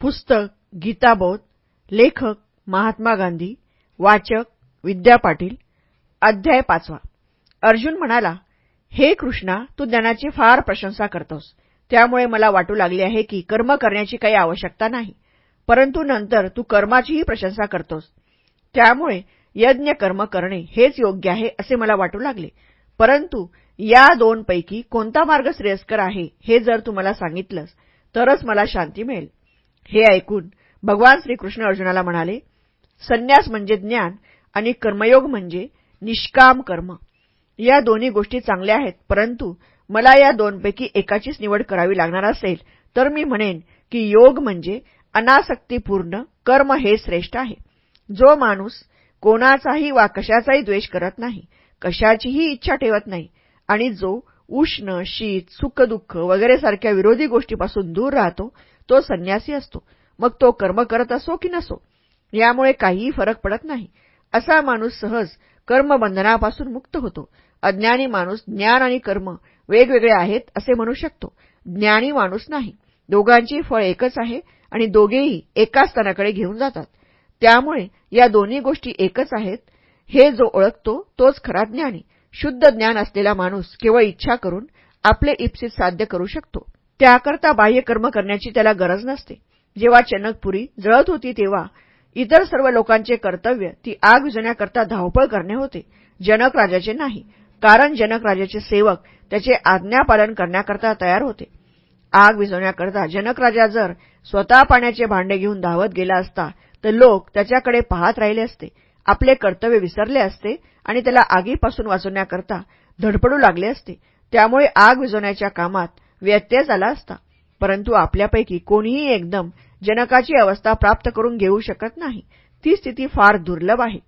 पुस्तक गीताबोध लेखक महात्मा गांधी वाचक विद्या पाटील अध्याय पाचवा. अर्जुन म्हणाला हे कृष्णा तू ज्ञानाची फार प्रशंसा करतोस. त्यामुळे मला वाटू लागले आहे की कर्म करण्याची काही आवश्यकता नाही. परंतु नंतर तू कर्माचीही प्रशंसा करतोस. त्यामुळे यज्ञ कर्म करणे हेच योग्य आहे असे मला वाटू लागले. परंतु या दोनपैकी कोणता मार्ग श्रेयस्कर आहे हे जर तू मला सांगितलंस तरच मला शांती मिळेल. हे ऐकून भगवान श्रीकृष्ण अर्जुनाला म्हणाले संन्यास म्हणजे ज्ञान आणि कर्मयोग म्हणजे निष्काम कर्म. या दोन्ही गोष्टी चांगल्या आहेत परंतु मला या दोनपैकी एकाचीच निवड करावी लागणार असेल तर मी म्हणेन की योग म्हणजे अनासक्तीपूर्ण कर्म हे श्रेष्ठ आहे. जो माणूस कोणाचाही वा कशाचाही द्वेष करत नाही कशाचीही इच्छा ठेवत नाही आणि जो उष्ण शीत सुखदुःख वगैरे सारख्या विरोधी गोष्टीपासून दूर राहतो तो संन्यासी असतो. मग तो कर्म करत असो की नसो यामुळे काहीही फरक पडत नाही. असा माणूस सहज कर्मबंधनापासून मुक्त होतो. अज्ञानी माणूस ज्ञान आणि कर्म वेगवेगळे आहेत असे म्हणू शकतो. ज्ञानी माणूस नाही. दोघांची फळ एकच आहे आणि दोघेही एकाच स्थानाकडे घेऊन जातात. त्यामुळे या दोन्ही गोष्टी एकच आहेत. हे जो ओळखतो तोच खरा ज्ञानी. शुद्ध ज्ञान असलेला माणूस केवळ इच्छा करून आपले इप्सित साध्य करू शकतो. त्याकरता बाह्य कर्म करण्याची त्याला गरज नसते. जेव्हा चनकपुरी जळत होती तेव्हा इतर सर्व लोकांचे कर्तव्य ती आग विजवण्याकरता धावपळ करणे होते. जनक राजाचे नाही कारण जनक राजाचे सेवक त्याचे आज्ञापालन करण्याकरता तयार होते. आग विझवण्याकरता जनकराजा जर स्वतः पाण्याचे भांडे घेऊन धावत गेला असता तर लोक त्याच्याकडे पाहत राहिले असते. आपले कर्तव्य विसरले असते आणि त्याला आगीपासून वाचवण्याकरता धडपडू लागले असते. त्यामुळे आग विझवण्याच्या कामात व्यत्यय झाला असता. परंतु आपल्यापैकी कोणीही एकदम जनकाची अवस्था प्राप्त करून घेऊ शकत नाही. ती स्थिती फार दुर्लभ आहे.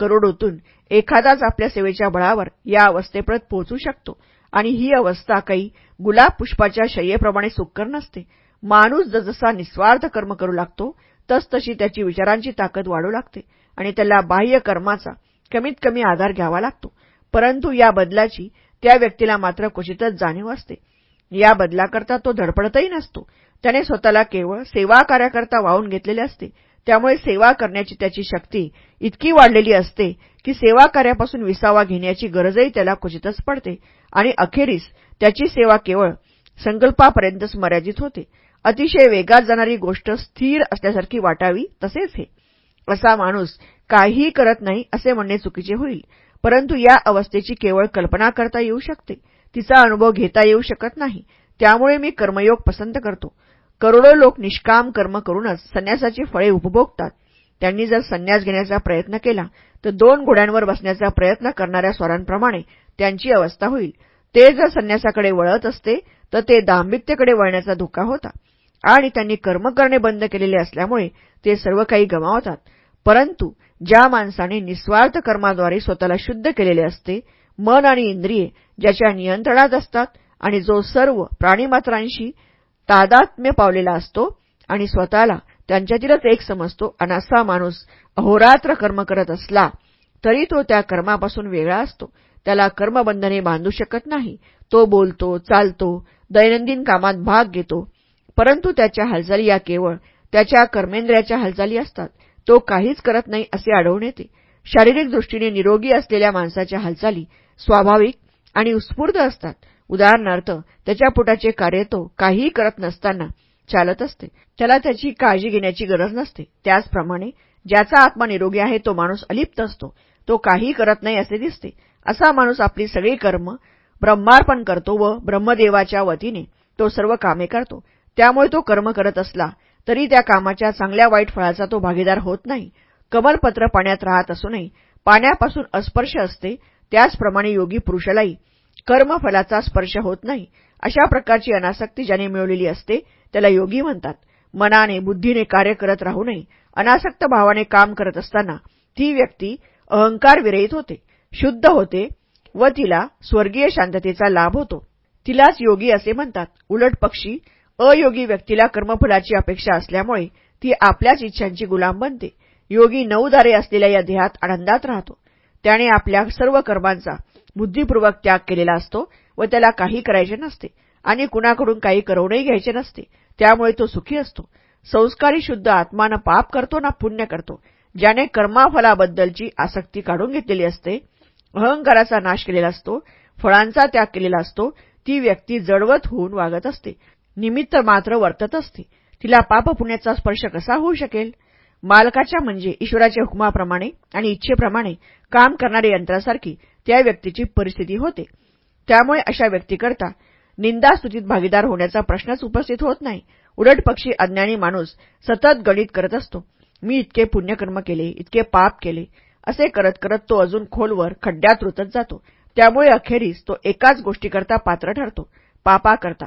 करोडोतून एखादाच आपल्या सेवेच्या बळावर या अवस्थेपर्यंत पोहोचू शकतो. आणि ही अवस्था काही गुलाब पुष्पाच्या शय्येप्रमाणे सुक्कर नसते. माणूस जसजसा निस्वार्थ कर्म करू लागतो तसतशी त्याची विचारांची ताकद वाढू लागते आणि त्याला बाह्य कर्माचा कमीत कमी आधार घ्यावा लागतो. परंतु या बदलाची त्या व्यक्तीला मात्र क्वचितच जाणीव असते. या बदलाकरता तो धडपडतही नसतो. त्याने स्वतःला केवळ सेवा कार्याकरता वाहून घेतलेले असते. त्यामुळे सेवा करण्याची त्याची शक्ती इतकी वाढलेली असते की सेवा कार्यापासून विसावा घेण्याची गरजही त्याला क्वचितच पडते आणि अखेरीस त्याची सेवा केवळ संकल्पापर्यंतच मर्यादित होते. अतिशय वेगात जाणारी गोष्ट स्थिर असल्यासारखी वाटावी तसेच हे. असा माणूस काहीही करत नाही असे म्हणणे चुकीचे होईल परंतु या अवस्थेची केवळ कल्पना करता येऊ शकते. तिचा अनुभव घेता येऊ शकत नाही. त्यामुळे मी कर्मयोग पसंत करतो. करोडो लोक निष्काम कर्म करूनच संन्यासाची फळे उपभोगतात. त्यांनी जर संन्यास घेण्याचा प्रयत्न केला तर दोन घोड्यांवर बसण्याचा प्रयत्न करणाऱ्या स्वरांप्रमाणे त्यांची अवस्था होईल. ते जर संन्यासाकडे वळत असते तर ते दांभित्यकडे वळण्याचा धोका होता. आणि त्यांनी कर्म करणे बंद केलेले असल्यामुळे ते सर्व काही गमावतात. परंतु ज्या माणसाने निस्वार्थ कर्माद्वारे स्वतःला शुद्ध केलेले असते मन आणि इंद्रिये ज्याच्या नियंत्रणात असतात आणि जो सर्व प्राणीमात्रांशी तादात्म्य पावलेला असतो आणि स्वतःला त्यांच्यातीलच एक समजतो आणि असा माणूस अहोरात्र कर्म करत असला तरी तो त्या कर्मापासून वेगळा असतो. त्याला कर्मबंधने बांधू शकत नाही. तो बोलतो चालतो दैनंदिन कामात भाग घेतो. परंतु त्याच्या हालचाली या केवळ त्याच्या कर्मेंद्रियाच्या हालचाली असतात. तो काहीच करत नाही असे आढळून येते. शारीरिक दृष्टीने निरोगी असलेल्या माणसाच्या हालचाली स्वाभाविक आणि उत्स्फूर्त असतात. उदाहरणार्थ त्याच्या पोटाचे कार्य तो काहीही करत नसताना चालत असते. त्याला त्याची काळजी घेण्याची गरज नसते. त्याचप्रमाणे ज्याचा आत्मा निरोगी आहे तो माणूस अलिप्त असतो. तो काही करत नाही असे दिसते. असा माणूस आपली सगळी कर्म ब्रह्मार्पण करतो व ब्रह्मदेवाच्या वतीने तो सर्व कामे करतो. त्यामुळे तो कर्म करत असला तरी त्या कामाच्या चांगल्या वाईट फळाचा तो भागीदार होत नाही. कमलपत्र पाण्यात राहत असूनही पाण्यापासून अस्पर्श असते त्याचप्रमाणे योगी पुरुषालाही. कर्मफलाचा स्पर्श होत नाही अशा प्रकारची अनासक्ती ज्याने मिळवलेली असते त्याला योगी म्हणतात. मनाने बुद्धीने कार्य करत राहू नये अनासक्त भावाने काम करत असताना ती व्यक्ती अहंकार विरहित होते शुद्ध होते व तिला स्वर्गीय शांततेचा लाभ होतो. तिलाच योगी असे म्हणतात. उलट पक्षी अयोगी व्यक्तीला कर्मफलाची अपेक्षा असल्यामुळे ती आपल्याच इच्छांची गुलाम बनते. योगी नऊदारे असलेल्या या देहात आनंदात राहतो. त्याने आपल्या सर्व कर्मांचा बुद्धिपूर्वक त्याग केलेला असतो व त्याला काही करायचे नसते आणि कुणाकडून काही करवूनही घ्यायचे नसते. त्यामुळे तो सुखी असतो. संस्कारी शुद्ध आत्मानं पाप करतो ना पुण्य करतो. ज्याने कर्माफलाबद्दलची आसक्ती काढून घेतलेली असते अहंकाराचा नाश केलेला असतो फळांचा त्याग केलेला असतो ती व्यक्ती जडवत होऊन वागत असते. निमित्त मात्र वर्तत असते. तिला पापपुण्याचा स्पर्श कसा होऊ शकेल? मालकाच्या म्हणजे ईश्वराच्या हुकुमाप्रमाणे आणि इच्छेप्रमाणे काम करणाऱ्या यंत्रासारखी त्या व्यक्तीची परिस्थिती होते. त्यामुळे अशा व्यक्तीकरता निंदास्तुतीत भागीदार होण्याचा प्रश्नच उपस्थित होत नाही. उलट पक्षी अज्ञानी माणूस सतत गणित करत असतो. मी इतके पुण्यकर्म केले इतके पाप केले असे करत करत तो अजून खोलवर खड्ड्यात रुतत जातो. त्यामुळे अखेरीस तो एकाच गोष्टीकरता पात्र ठरतो पापा करता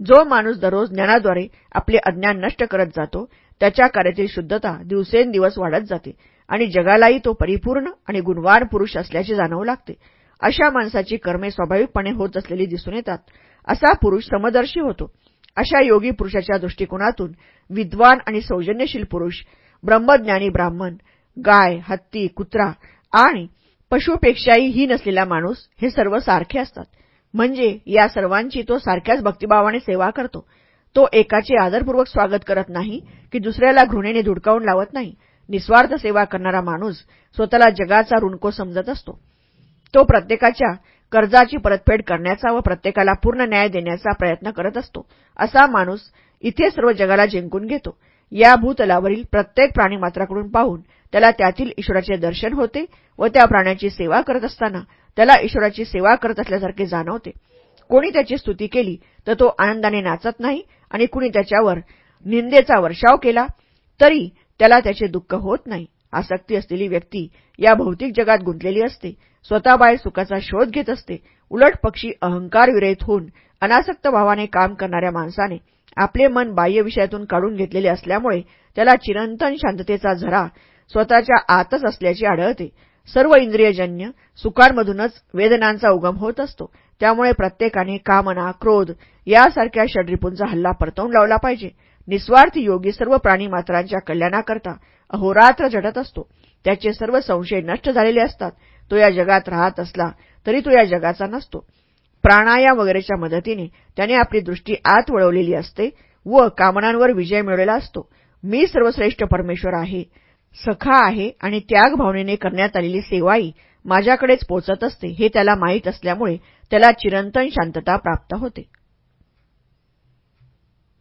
जो माणूस दररोज ज्ञानाद्वारे आपले अज्ञान नष्ट करत जातो त्याच्या कार्यातील शुद्धता दिवसेंदिवस वाढत जाते आणि जगालाही तो परिपूर्ण आणि गुणवान पुरुष असल्याचे जाणवू लागते. अशा माणसाची कर्मे स्वाभाविकपणे होत असलेली दिसून येतात. असा पुरुष समदर्शी होतो. अशा योगी पुरुषाच्या दृष्टिकोनातून विद्वान आणि सौजन्यशील पुरुष ब्रह्मज्ञानी ब्राह्मण गाय हत्ती कुत्रा आणि पशुपेक्षाही ही नसलेला माणूस हे सर्व सारखे असतात. म्हणजे या सर्वांची तो सारख्याच भक्तिभावाने सेवा करतो. तो एकाचे आदरपूर्वक स्वागत करत नाही की दुसऱ्याला घृणेने धुडकावून लावत नाही. निस्वार्थ सेवा करणारा माणूस स्वतःला जगाचा रुणको समजत असतो. तो प्रत्येकाच्या कर्जाची परतफेड करण्याचा व प्रत्येकाला पूर्ण न्याय देण्याचा प्रयत्न करत असतो. असा माणूस इथे सर्व जगाला जिंकून घेतो. या भूतलावरील प्रत्येक प्राणीमात्राकडून पाहून त्याला त्यातील ईश्वराचे दर्शन होते व त्या प्राण्याची सेवा करत असताना त्याला ईश्वराची सेवा करत असल्यासारखे जाणवते. कोणी त्याची स्तुती केली तर तो आनंदाने नाचत नाही आणि कुणी त्याच्यावर निंदेचा वर्षाव केला तरी त्याला त्याचे दुःख होत नाही. आसक्ती असलेली व्यक्ती या भौतिक जगात गुंतलेली असते. स्वतःबाहेर सुखाचा शोध घेत असते. उलट पक्षी अहंकार विरहित होऊन अनासक्त भावाने काम करणाऱ्या माणसाने आपले मन बाह्य विषयातून काढून घेतलेले असल्यामुळे त्याला चिरंतन शांततेचा झरा स्वतःच्या आतच असल्याचे आढळते. सर्व इंद्रियजन्य सुखांमधूनच वेदनांचा उगम होत असतो. त्यामुळे प्रत्येकाने कामना क्रोध यासारख्या षड्रिपूंचा हल्ला परतवून लावला पाहिजे. निस्वार्थी योगी सर्व प्राणीमात्रांच्या कल्याणाकरता अहोरात्र झटत असतो. त्याचे सर्व संशय नष्ट झालेले असतात. तो या जगात राहत असला तरी तो या जगाचा नसतो. प्राणायाम वगैरेच्या मदतीने त्याने आपली दृष्टी आत वळवलेली असते व कामनांवर विजय मिळवलेला असतो. मी सर्वश्रेष्ठ परमेश्वर आहे. सखा आहे आणि त्याग भावनेने करण्यात आलेली सेवाई माझ्याकडेच पोचत असते हे त्याला माहीत असल्यामुळे त्याला चिरंतन शांतता प्राप्त होते.